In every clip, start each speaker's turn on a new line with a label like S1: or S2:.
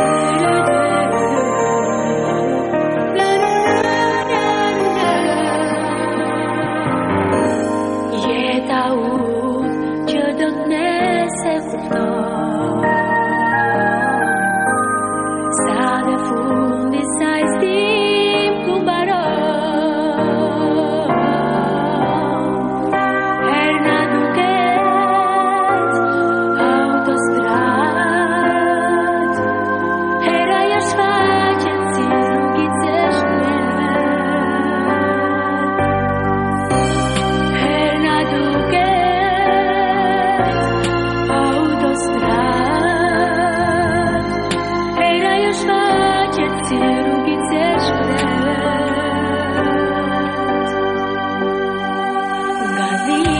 S1: Thank you. Gavi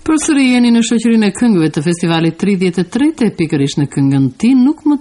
S1: Përsëri jeni në shoqërinë e këngëve të festivalit 33 pikërisht në këngën Ti nuk më